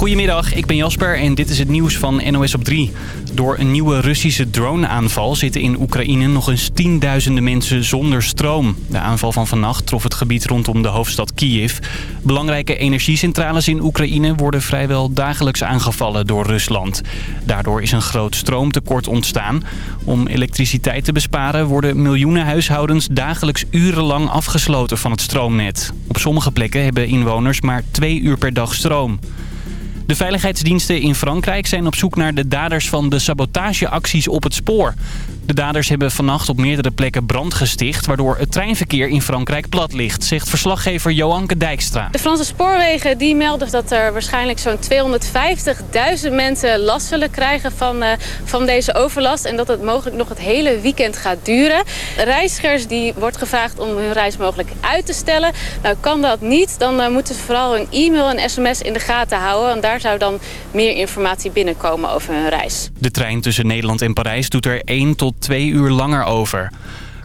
Goedemiddag, ik ben Jasper en dit is het nieuws van NOS op 3. Door een nieuwe Russische droneaanval zitten in Oekraïne nog eens tienduizenden mensen zonder stroom. De aanval van vannacht trof het gebied rondom de hoofdstad Kiev. Belangrijke energiecentrales in Oekraïne worden vrijwel dagelijks aangevallen door Rusland. Daardoor is een groot stroomtekort ontstaan. Om elektriciteit te besparen worden miljoenen huishoudens dagelijks urenlang afgesloten van het stroomnet. Op sommige plekken hebben inwoners maar twee uur per dag stroom. De veiligheidsdiensten in Frankrijk zijn op zoek naar de daders van de sabotageacties op het spoor. De daders hebben vannacht op meerdere plekken brand gesticht... waardoor het treinverkeer in Frankrijk plat ligt, zegt verslaggever Joanke Dijkstra. De Franse spoorwegen die melden dat er waarschijnlijk zo'n 250.000 mensen last zullen krijgen van, uh, van deze overlast... en dat het mogelijk nog het hele weekend gaat duren. Reizigers die wordt gevraagd om hun reis mogelijk uit te stellen. Nou, kan dat niet, dan uh, moeten ze vooral hun e-mail en sms in de gaten houden... want daar zou dan meer informatie binnenkomen over hun reis. De trein tussen Nederland en Parijs doet er 1 tot twee uur langer over.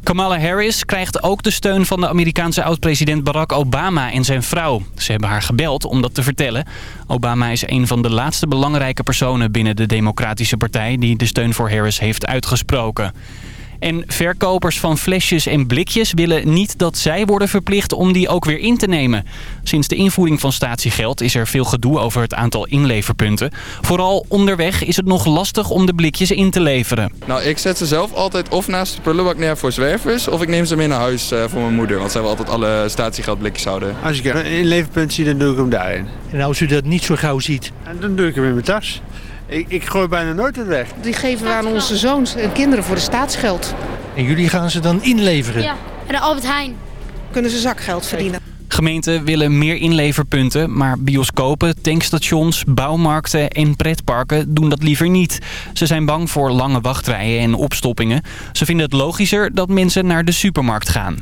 Kamala Harris krijgt ook de steun van de Amerikaanse oud-president Barack Obama en zijn vrouw. Ze hebben haar gebeld om dat te vertellen. Obama is een van de laatste belangrijke personen binnen de Democratische Partij... die de steun voor Harris heeft uitgesproken. En verkopers van flesjes en blikjes willen niet dat zij worden verplicht om die ook weer in te nemen. Sinds de invoering van statiegeld is er veel gedoe over het aantal inleverpunten. Vooral onderweg is het nog lastig om de blikjes in te leveren. Nou, ik zet ze zelf altijd of naast de prullenbak neer voor zwervers... of ik neem ze mee naar huis uh, voor mijn moeder. Want zij wil altijd alle statiegeldblikjes houden. Als ik een inleverpunt zie, dan doe ik hem daarin. En als u dat niet zo gauw ziet? Dan doe ik hem in mijn tas. Ik, ik gooi bijna nooit het weg. Die geven we aan onze zoons en kinderen voor de staatsgeld. En jullie gaan ze dan inleveren? Ja, en de Albert Heijn. Kunnen ze zakgeld verdienen. Gemeenten willen meer inleverpunten, maar bioscopen, tankstations, bouwmarkten en pretparken doen dat liever niet. Ze zijn bang voor lange wachtrijen en opstoppingen. Ze vinden het logischer dat mensen naar de supermarkt gaan.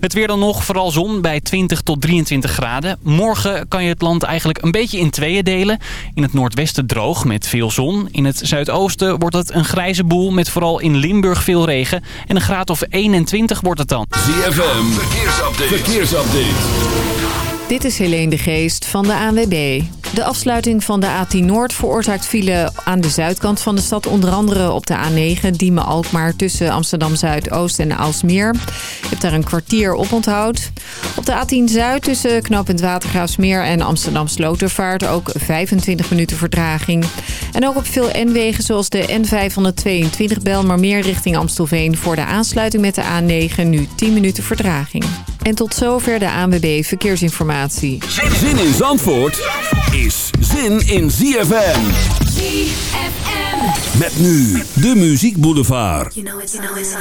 Het weer dan nog, vooral zon bij 20 tot 23 graden. Morgen kan je het land eigenlijk een beetje in tweeën delen. In het noordwesten droog met veel zon. In het zuidoosten wordt het een grijze boel met vooral in Limburg veel regen. En een graad of 21 wordt het dan. ZFM, verkeersupdate. verkeersupdate. Dit is Helene de Geest van de ANWB. De afsluiting van de A10 Noord veroorzaakt file aan de zuidkant van de stad. Onder andere op de A9 Diemen-Alkmaar tussen Amsterdam Zuidoost en Aalsmeer. Je hebt daar een kwartier op onthoud. Op de A10 Zuid tussen knooppunt Watergraafsmeer en Amsterdam Slotervaart ook 25 minuten vertraging. En ook op veel N-wegen zoals de N522 Belmarmeer richting Amstelveen... voor de aansluiting met de A9 nu 10 minuten vertraging. En tot zover de ANWB Verkeersinformatie. Zin in Zandvoort is zin in ZFM. ZFM. Met nu de Muziek Boulevard. You know it's, you know it's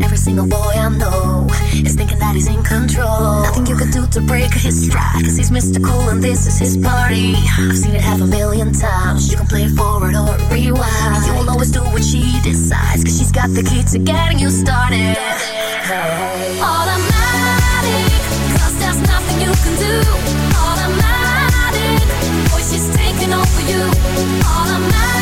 Every single boy I know is thinking that he's in control. Nothing you can do to break his stride, cause he's mystical and this is his party. I've seen it half a million times. You can play it forward or rewind. You will always do what she decides, cause she's got the key to getting you started. You can do. Automatic, boy, she's taking over you. Automatic,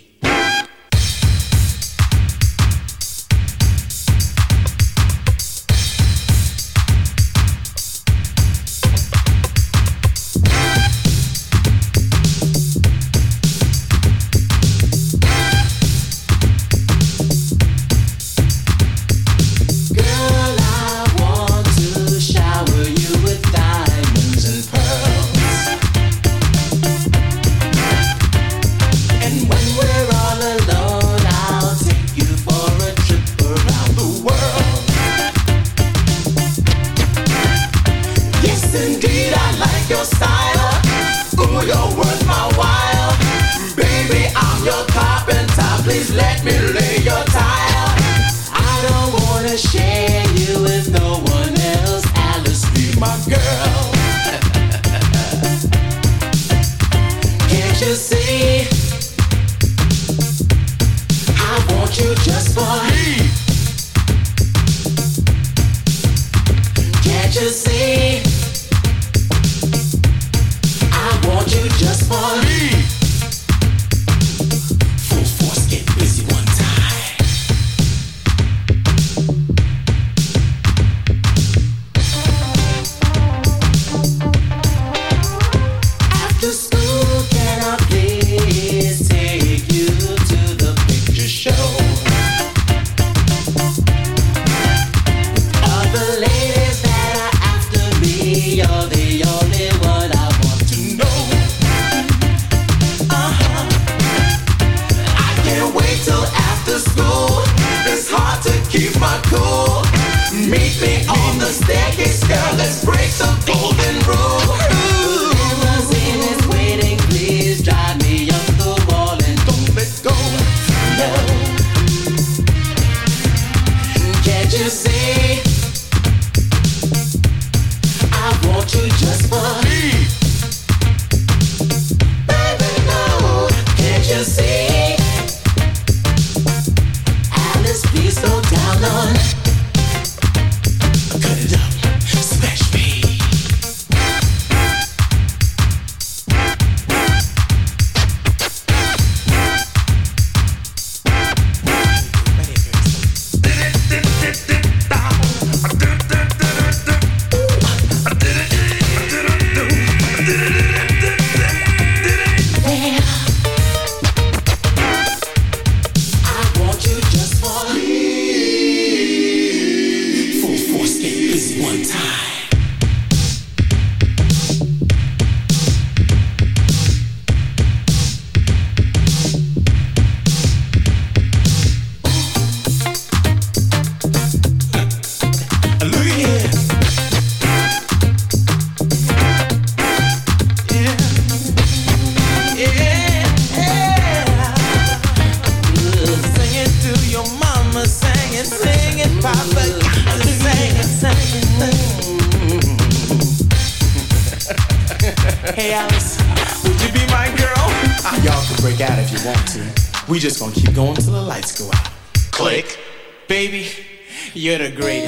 You're the greatest.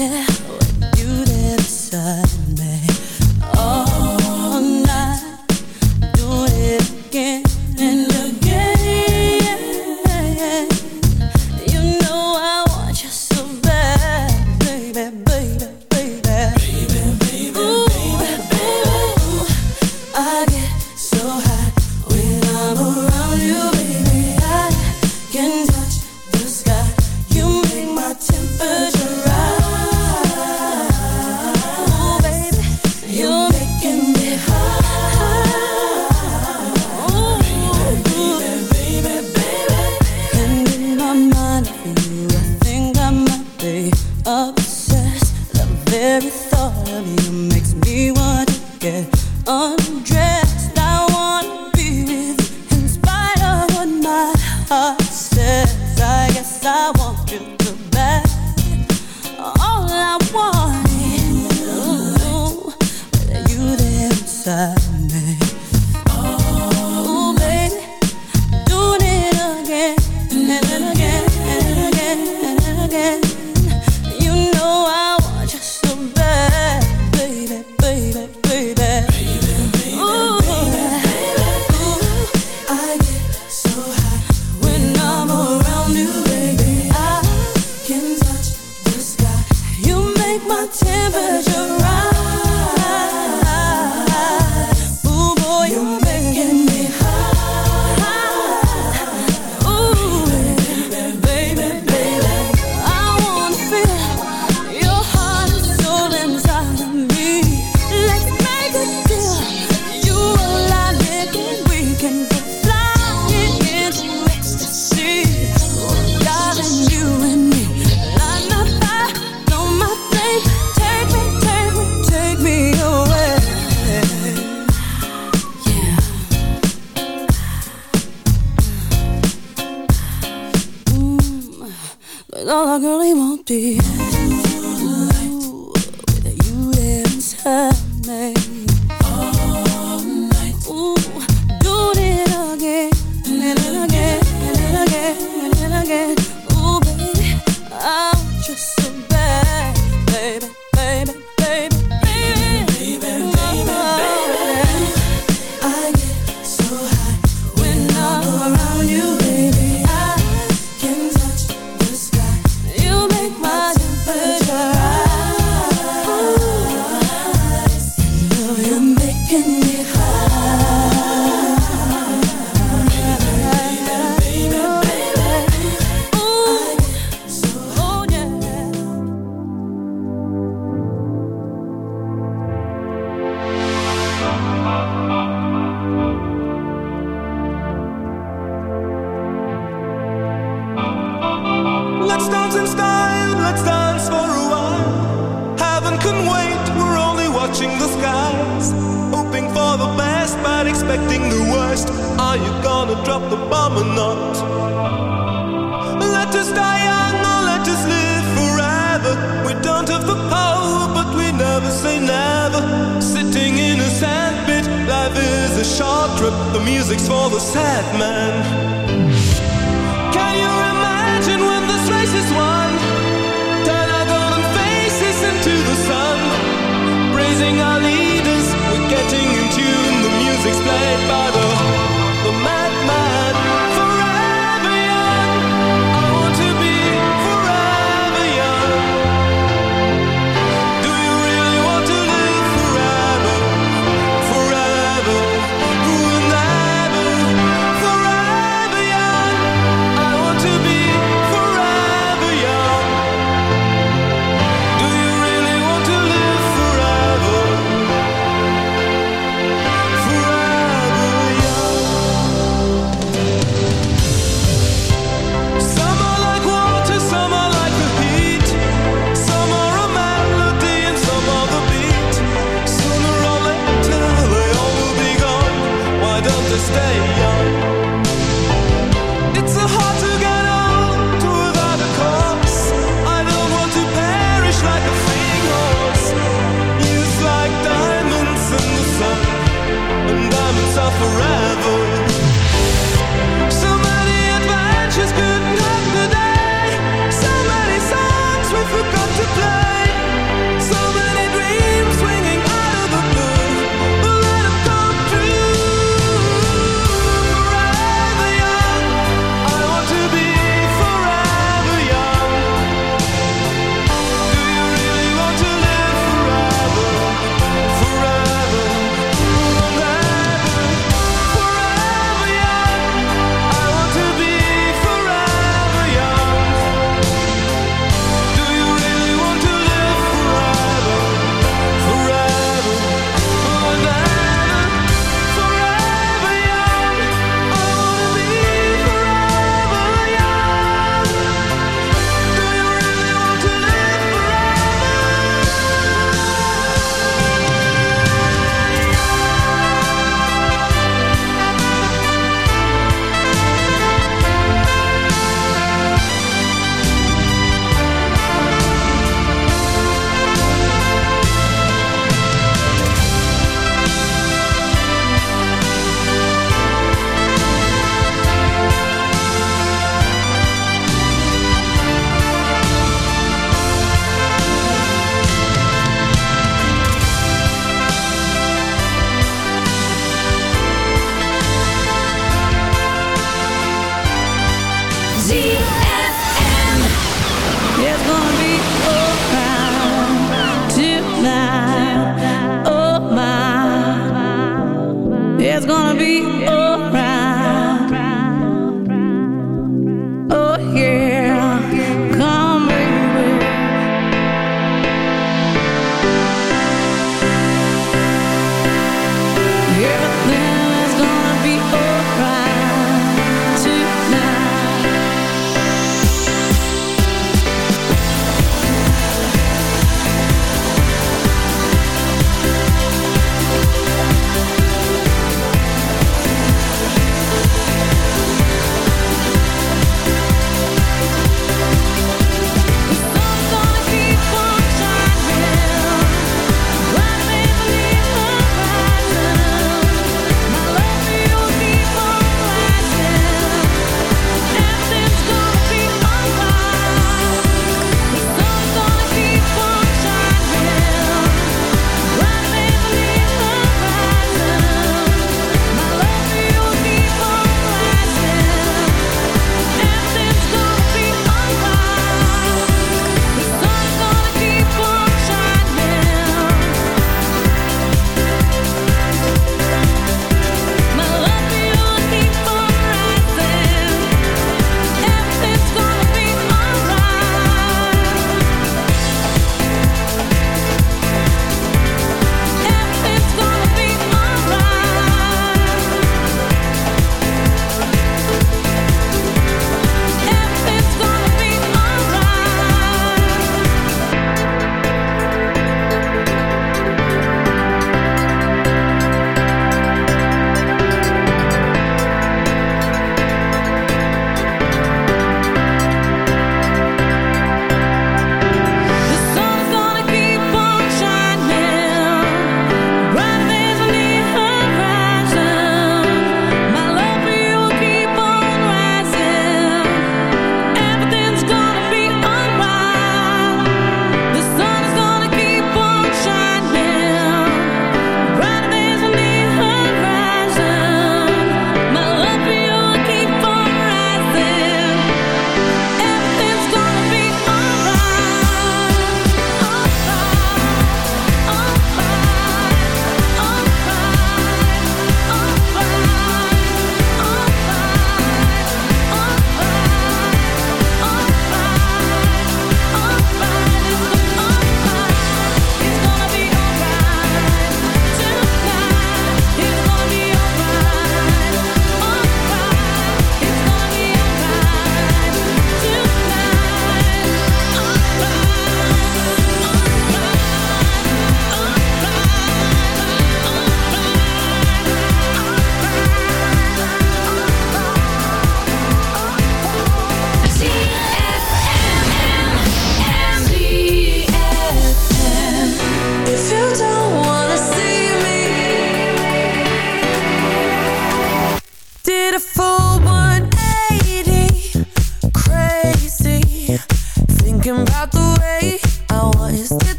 Yeah. Be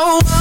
Oh.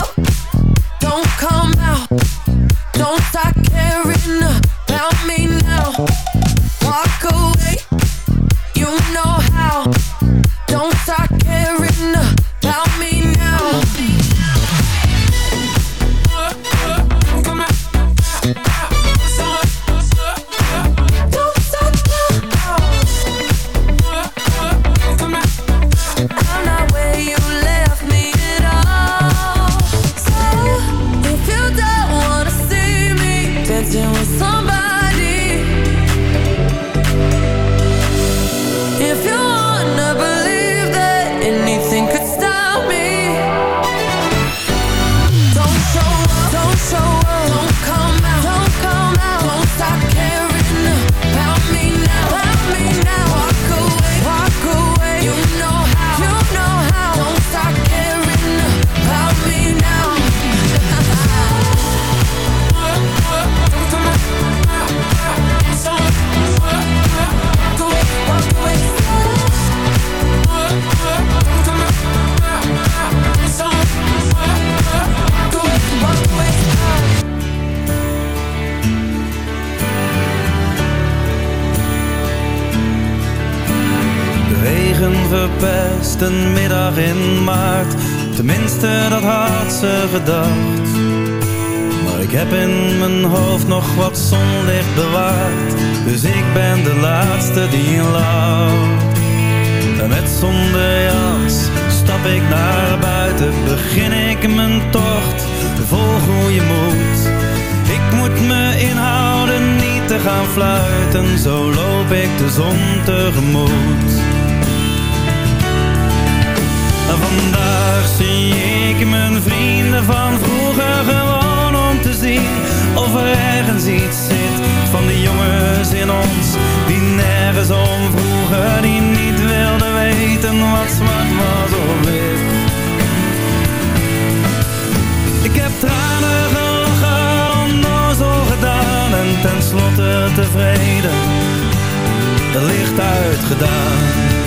Zonder jas stap ik naar buiten. Begin ik mijn tocht, vol goede moed. Ik moet me inhouden, niet te gaan fluiten. Zo loop ik de zon tegemoet. Vandaag zie ik mijn vrienden van vroeger gewoon te zien of er ergens iets zit van de jongens in ons die nergens om vroegen, die niet wilden weten wat zwart was of wit. Ik heb tranen gelachen, onnozel gedaan en tenslotte tevreden, het licht uitgedaan.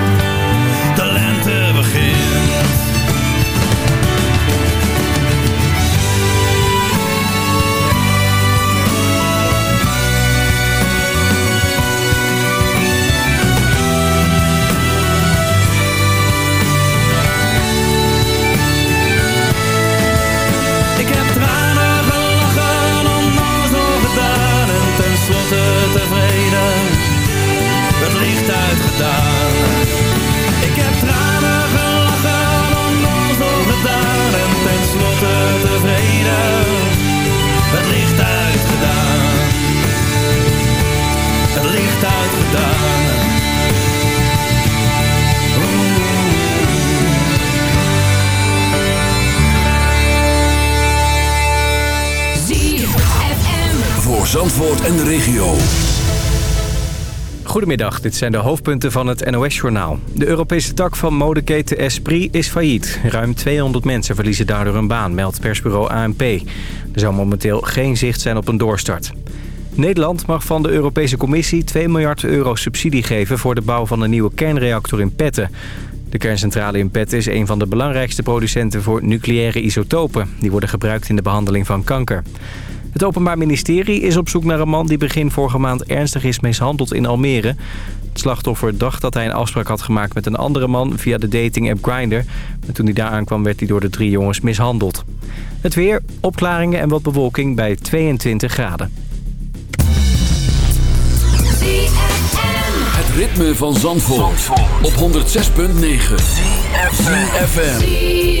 Zandvoort en de regio. Goedemiddag, dit zijn de hoofdpunten van het NOS-journaal. De Europese tak van modeketen Esprit is failliet. Ruim 200 mensen verliezen daardoor een baan, meldt persbureau ANP. Er zou momenteel geen zicht zijn op een doorstart. Nederland mag van de Europese Commissie 2 miljard euro subsidie geven... voor de bouw van een nieuwe kernreactor in Petten. De kerncentrale in Petten is een van de belangrijkste producenten voor nucleaire isotopen. Die worden gebruikt in de behandeling van kanker. Het Openbaar Ministerie is op zoek naar een man die begin vorige maand ernstig is mishandeld in Almere. Het slachtoffer dacht dat hij een afspraak had gemaakt met een andere man via de dating-app Grindr. Maar toen hij daar aankwam werd hij door de drie jongens mishandeld. Het weer, opklaringen en wat bewolking bij 22 graden. Het ritme van Zandvoort, op 106.9. FM.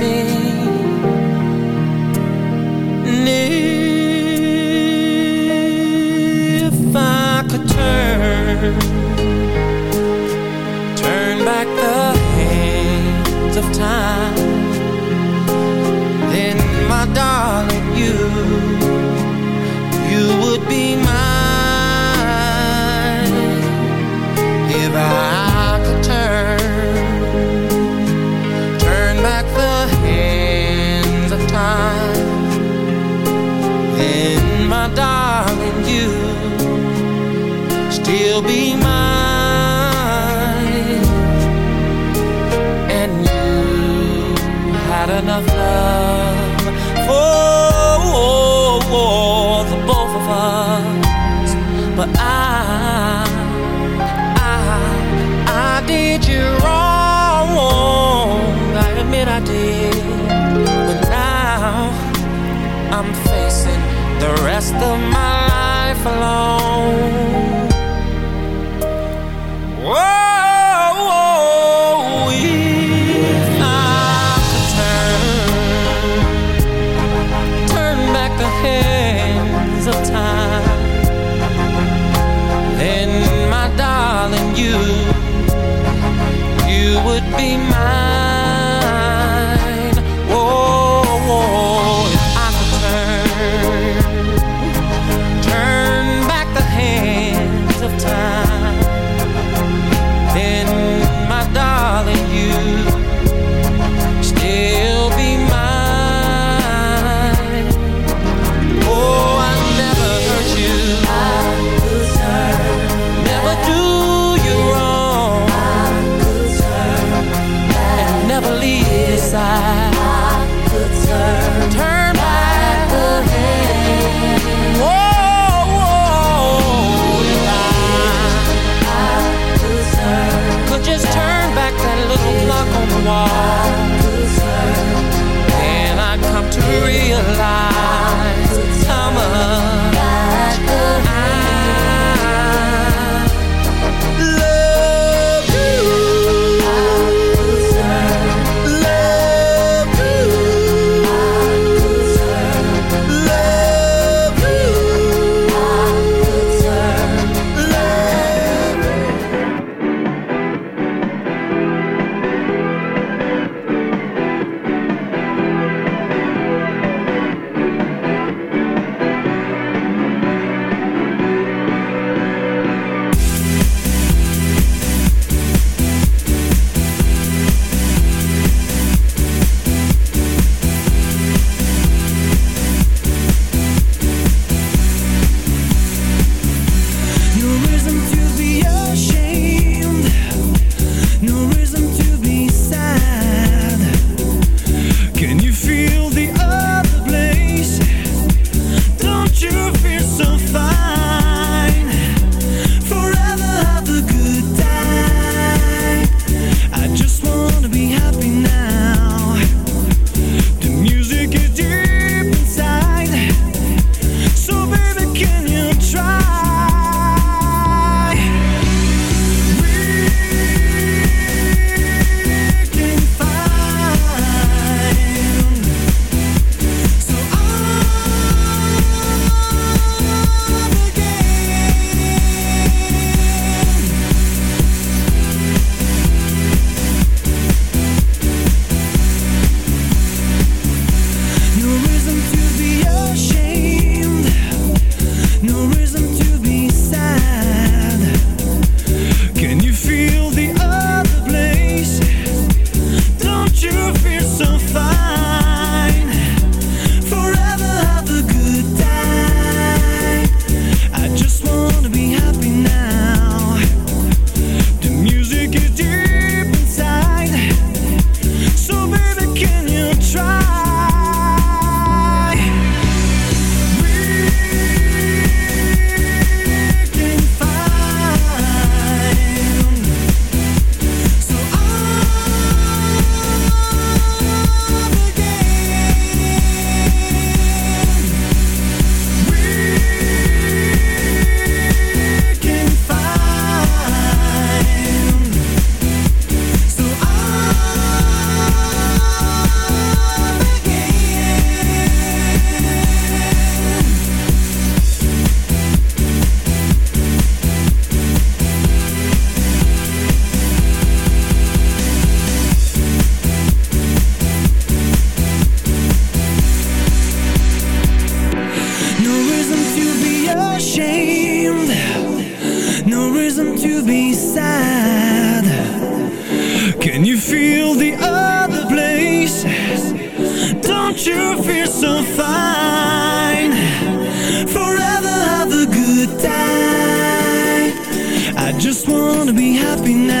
wanna be happy now.